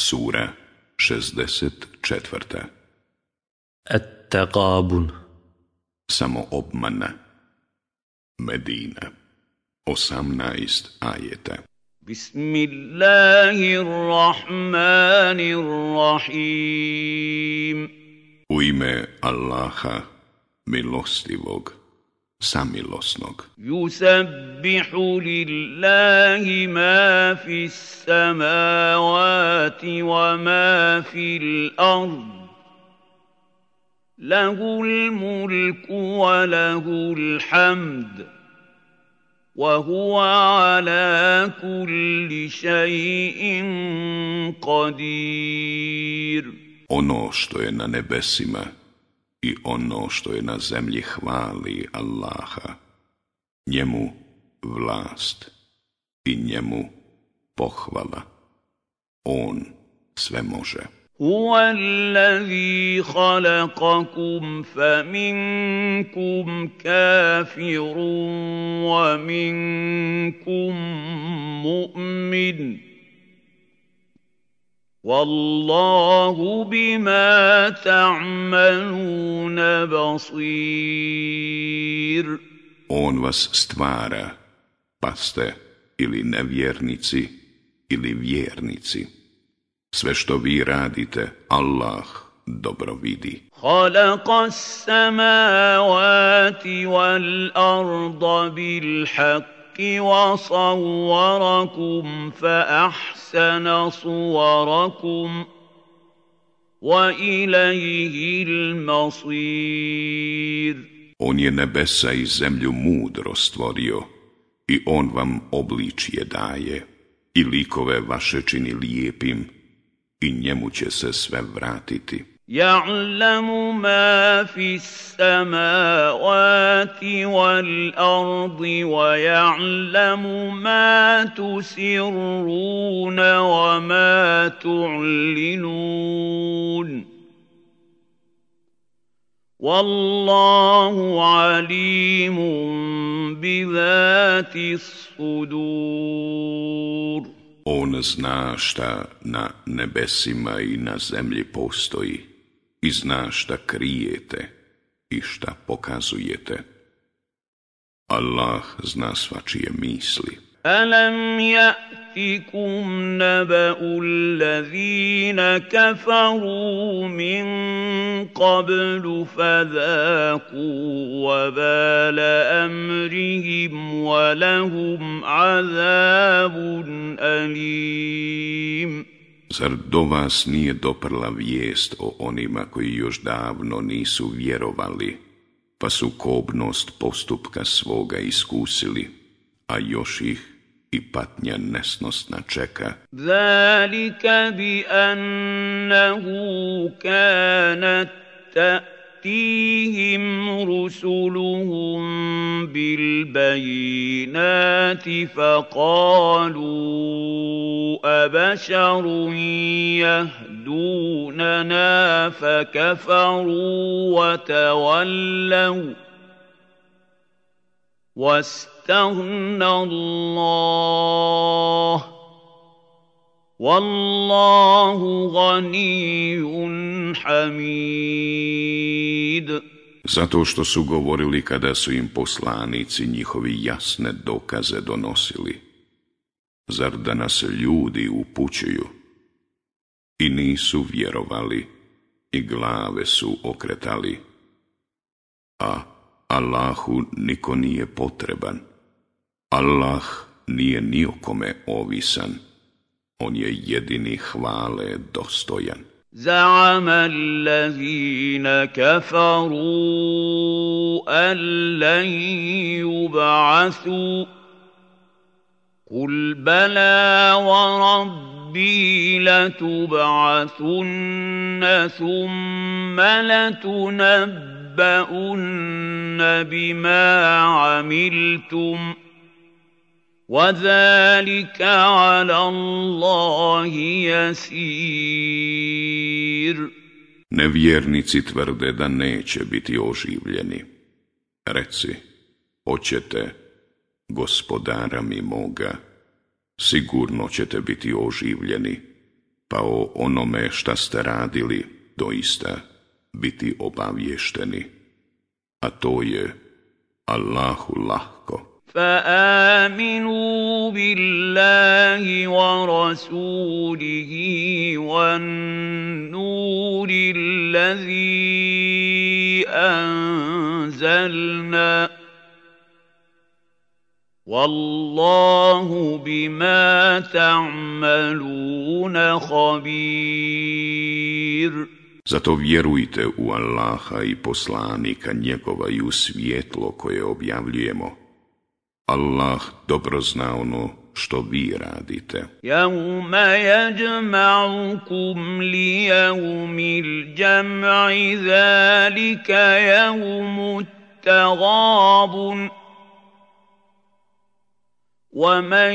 Sura 64. At-Taqabun. Samo obmana Medina. 18 ajeta. Bismillahirrahmanirrahim. U ime Allaha milostivog. samilosnog. Yusabbihu lillahi ma fi samavati wa ma fil ard. Lahu al-mulku wa lahu al-hamd. huwa ala kulli shay'in qadir. Ono što je na nebesima i ono što je na zemlji hvali Allaha. Njemu vlast i njemu pohvala. On sve može. هو الذي خلقكم فمنكم كافر ومنكم مؤمن والله بما تعملون بصير On vas stvara, pa ste ili nevjernici ili vjernici. Sve što vi radite, Allah dobro vidi. خلق السماوات والأرض بالحق وصوركم فأحسن صوركم وإليه المصير On je nebesa i zemlju mudro stvorio i on vam obličje daje i likove vaše čini lijepim i njemu će se sve vratiti. يعلم ما في السماوات والأرض ويعلم ما تسرون وما تعلنون. والله عليم بذات الصدور. On zna šta na nebesima i na zemlji postoji. i zna šta krijete i šta pokazujete. Allah zna svačije misli. ألم يأتكم نبأ الذين كفروا من قبل فذاقوا وبال أمرهم ولهم عذاب أليم Zar do vas nije doprla vijest o onima koji još davno nisu vjerovali, pa su kobnost postupka svoga iskusili, a još ih i patnja nesnosna čeka. Zalika bi annahu kanat تأتيهم رسلهم بالبينات فقالوا أبشر يهدوننا فكفروا وتولوا واستغنى الله Wallahu ganijun hamid. Zato što su govorili kada su im poslanici njihovi jasne dokaze donosili. Zar da nas ljudi upućuju? I nisu vjerovali i glave su okretali. A Allahu niko nije potreban. Allah nije ni ovisan. On je jedini hvale dostojan. زعم الذين كفروا أن لن يبعثوا قل بلى وربي لتبعثن ثم لتنبؤن بما عملتم وذلك على الله يسير Nevjernici tvrde da neće biti oživljeni. Reci, hoćete, gospodara mi moga, sigurno ćete biti oživljeni, pa o onome šta ste radili doista biti obavješteni, a to je Allahu lahko. فآمنوا بالله ورسوله والنور الذي أنزلنا والله بما تعملون خبير Zato vjerujte u Allaha i poslanika njegova i u svjetlo koje objavljujemo. Allah dobro zna ono što vi radite. يوم يجمعكم ليوم الجمع ذلك يوم التغابن ومن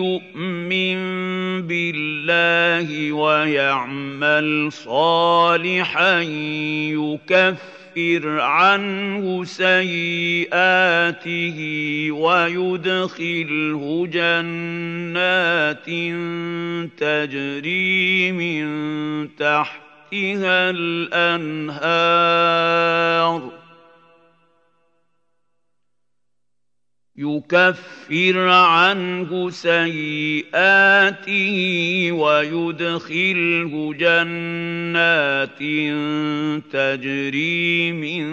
يؤمن بالله ويعمل صالحا يكفر عنه سيئاته ويدخله جنات تجري من تحتها الأنهار. يكفر عنه سيئاته ويدخله جنات تجري من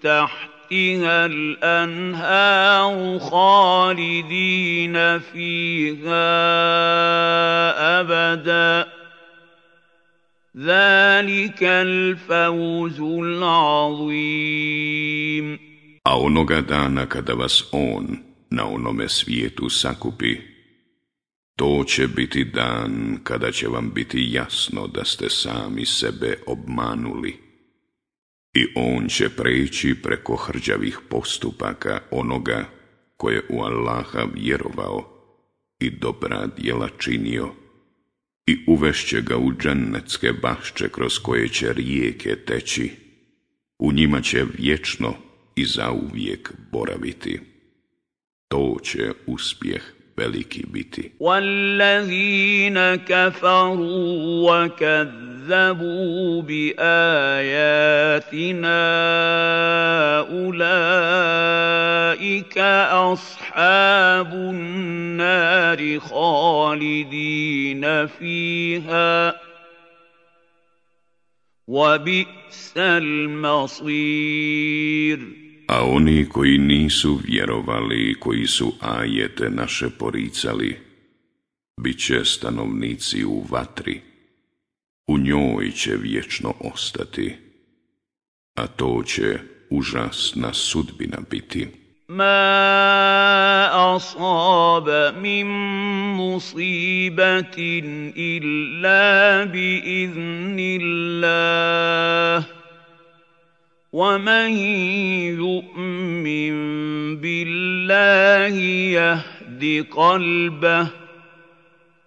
تحتها الأنهار خالدين فيها أبدا. ذلك الفوز العظيم. A onoga dana kada vas On na onome svijetu sakupi, to će biti dan kada će vam biti jasno da ste sami sebe obmanuli. I On će preći preko hrđavih postupaka onoga koje u Allaha vjerovao i dobra djela činio i uvešće ga u džennetske bašče kroz koje će rijeke teći. U njima će vječno i zauvijek boraviti. To će uspjeh veliki biti. Wallazina kafaru wa kazzabu bi ajatina ulaika ashabun nari khalidina fiha. وبئس المصير A oni koji nisu vjerovali i koji su ajete naše poricali, bit će stanovnici u vatri, u njoj će vječno ostati, a to će užasna sudbina biti. ما أصاب من مصيبة إلا بإذن الله ومن يؤمن بالله يهد قلبه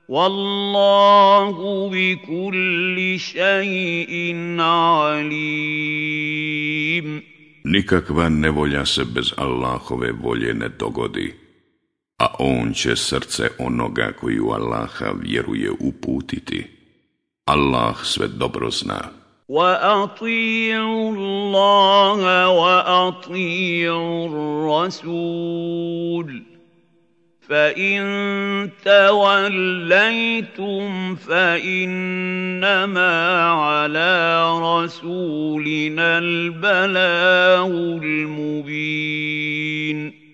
والله بكل شيء عليم Nikakva nevolja se bez Allahove volje ne dogodi, a On će srce onoga koji u Allaha vjeruje uputiti. Allah sve dobro zna. واطيعوا الله واطيعوا الرسول فان توليتم فانما على رسولنا البلاغ المبين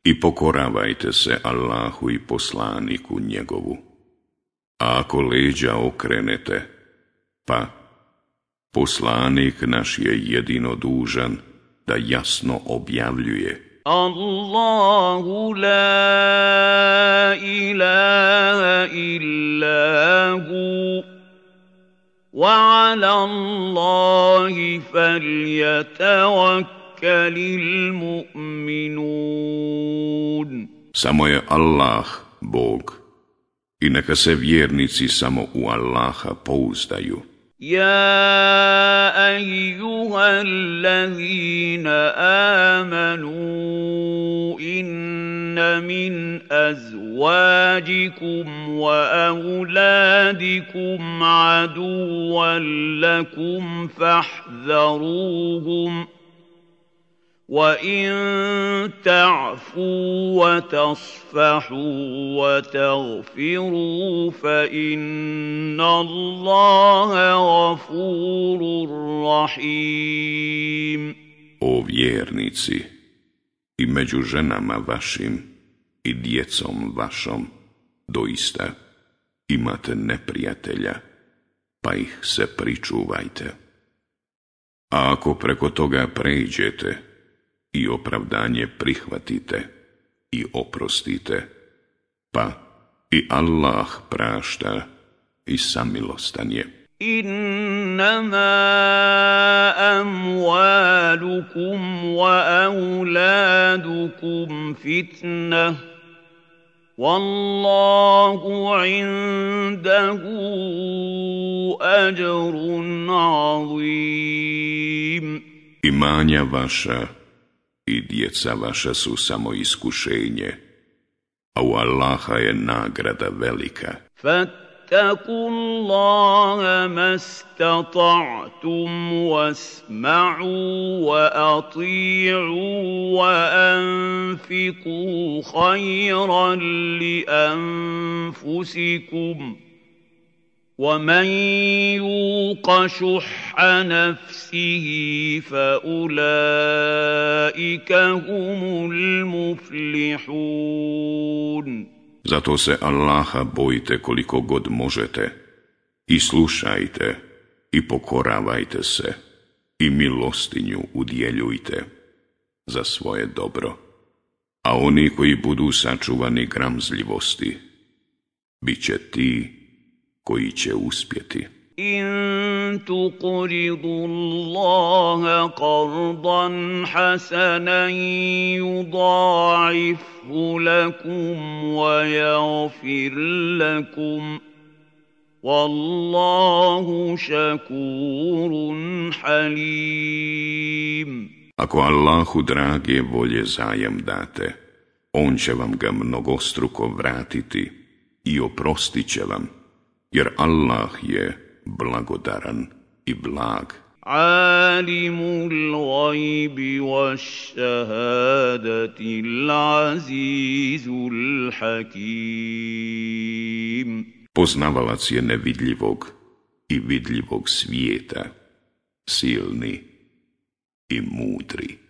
I pokoravajte se Allahu i poslaniku njegovu. A ako leđa okrenete, pa Poslanik naš je jedino dužan da jasno objavljuje. Allahu la ilaha illa hu wa ala Allahi falyatawakkalil mu'minun. Samo je Allah Bog i neka se vjernici samo u Allaha pouzdaju. يا ايها الذين امنوا ان من أزواجكم وأولادكم عدوا لكم فاحذروهم ۖ وان تعفوا وتصفحوا وتغفروا فان الله غفور رحيم O vjernici, i među ženama vašim i djecom vašom, doista imate neprijatelja, pa ih se pričuvajte. A ako preko toga pređete, i opravdanje prihvatite i oprostite, pa i Allah prašta i samilostan je. Innama amwalukum wa auladukum fitna. Wallahu indahu ajrun azim. Imanja vaša i djeca vaša su samo iskušenje, a u Allaha je nagrada velika. فاتقوا الله ما استطعتم واسمعوا واطيعوا وانفقوا خيرا لانفسكم ومن يوق شح نفسه فاولئك هم المفلحون Zato se Allaha bojite koliko god možete i slušajte i pokoravajte se i milostinju udjeljujte za svoje dobro. A oni koji budu sačuvani gramzljivosti, bit će ti koji će uspjeti. إن تقرضوا الله قرضا حسنا يضاعفه لكم ويغفر لكم والله شكور حليم Ako Allahu drage volje zajam date, On će vam ga mnogostruko vratiti i oprostit će vam, jer Allah je blagodaran i blag. Alimul gajbi wa šahadati l'azizul hakim. Poznavalac je nevidljivog i vidljivog svijeta, silni i mudri.